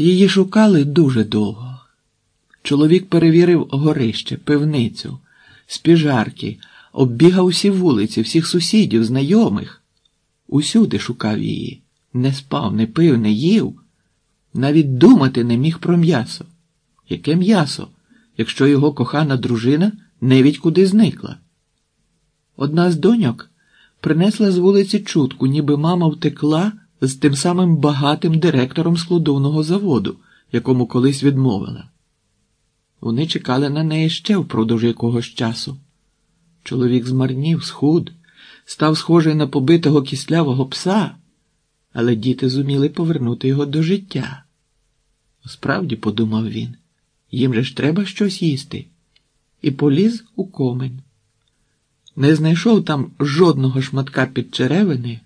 Її шукали дуже довго. Чоловік перевірив горище, пивницю, спіжарки, оббігав усі вулиці, всіх сусідів, знайомих. Усюди шукав її, не спав, не пив, не їв, навіть думати не міг про м'ясо. Яке м'ясо, якщо його кохана дружина невідь куди зникла? Одна з доньок принесла з вулиці чутку, ніби мама втекла з тим самим багатим директором складовного заводу, якому колись відмовила. Вони чекали на неї ще впродовж якогось часу. Чоловік змарнів, схуд, став схожий на побитого кислявого пса, але діти зуміли повернути його до життя. Справді, подумав він, їм же ж треба щось їсти, і поліз у комень. Не знайшов там жодного шматка під черевини,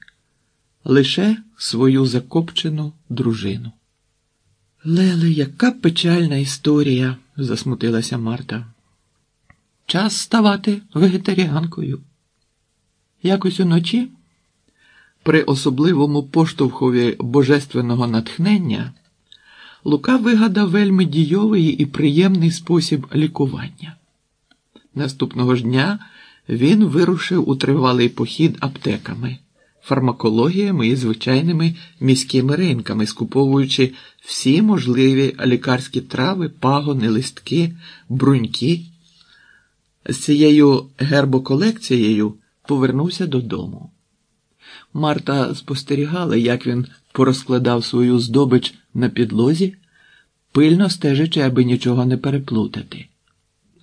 лише свою закопчену дружину. Леле, яка печальна історія, засмутилася Марта. Час ставати вегетаріанкою. Якось уночі, при особливому поштовхові божественного натхнення, Лука вигадав вельми дійовий і приємний спосіб лікування. Наступного ж дня він вирушив у тривалий похід аптеками, фармакологіями і звичайними міськими ринками, скуповуючи всі можливі лікарські трави, пагони, листки, бруньки. З цією гербоколекцією повернувся додому. Марта спостерігала, як він порозкладав свою здобич на підлозі, пильно стежачи, аби нічого не переплутати.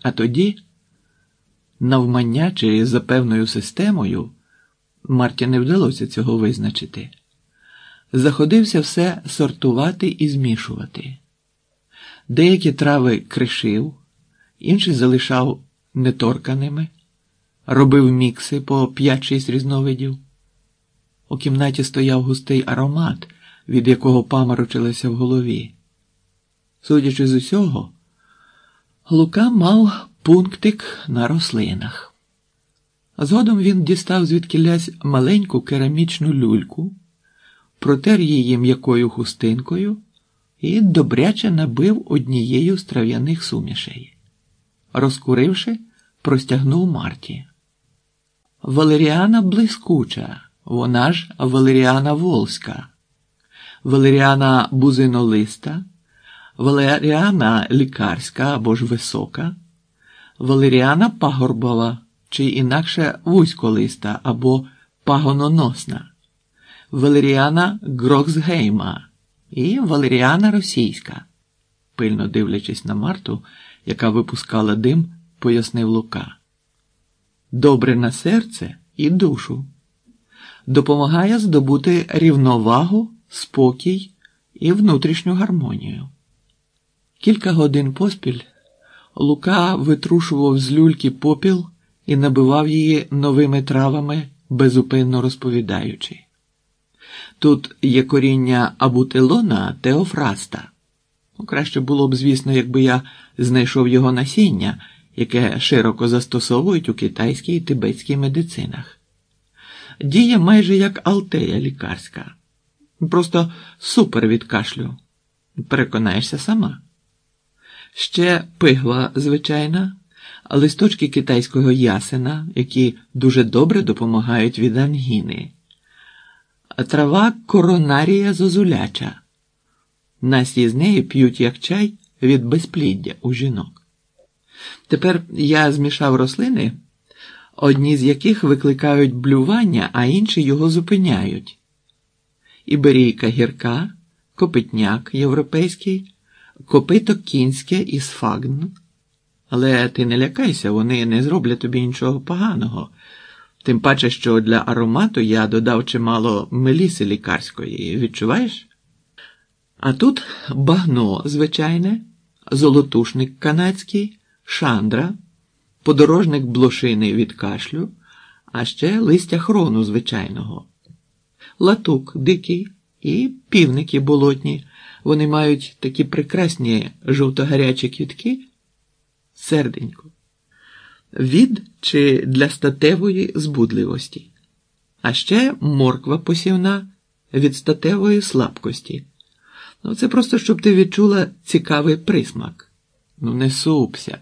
А тоді, навмання чи за певною системою, Марті не вдалося цього визначити, заходився все сортувати і змішувати. Деякі трави кришив, інші залишав неторканими, робив мікси по 5-6 різновидів. У кімнаті стояв густий аромат, від якого паморочилося в голові. Судячи з усього, Лука мав пунктик на рослинах. Згодом він дістав звідкілясь маленьку керамічну люльку, протер її м'якою хустинкою і добряче набив однією з трав'яних сумішей. Розкуривши, простягнув Марті. Валеріана блискуча, вона ж Валеріана Волська, Валеріана бузинолиста, Валеріана лікарська або ж висока, Валеріана пагорбова чи інакше вузьколиста або пагононосна, Валеріана Гроксгейма і Валеріана Російська, пильно дивлячись на Марту, яка випускала дим, пояснив Лука. Добре на серце і душу. Допомагає здобути рівновагу, спокій і внутрішню гармонію. Кілька годин поспіль Лука витрушував з люльки попіл і набивав її новими травами, безупинно розповідаючи. Тут є коріння абутилона теофраста. Ну, краще було б, звісно, якби я знайшов його насіння, яке широко застосовують у китайській і тибетській медицинах. Діє майже як алтея лікарська. Просто супер від кашлю. Переконаєшся сама. Ще пигва звичайна, листочки китайського ясена, які дуже добре допомагають від ангіни, трава коронарія зозуляча. Насті з неї п'ють як чай від безпліддя у жінок. Тепер я змішав рослини, одні з яких викликають блювання, а інші його зупиняють. Іберійка гірка, копитняк європейський, копито кінське і сфагн. Але ти не лякайся, вони не зроблять тобі нічого поганого. Тим паче, що для аромату я додав чимало меліси лікарської, відчуваєш? А тут багно звичайне, золотушник канадський, шандра, подорожник блошини від кашлю, а ще листя хрону звичайного, латук дикий і півники болотні. Вони мають такі прекрасні жовто-гарячі квітки, серденько, від чи для статевої збудливості, а ще морква посівна від статевої слабкості. Ну, це просто щоб ти відчула цікавий присмак. Ну, не супся.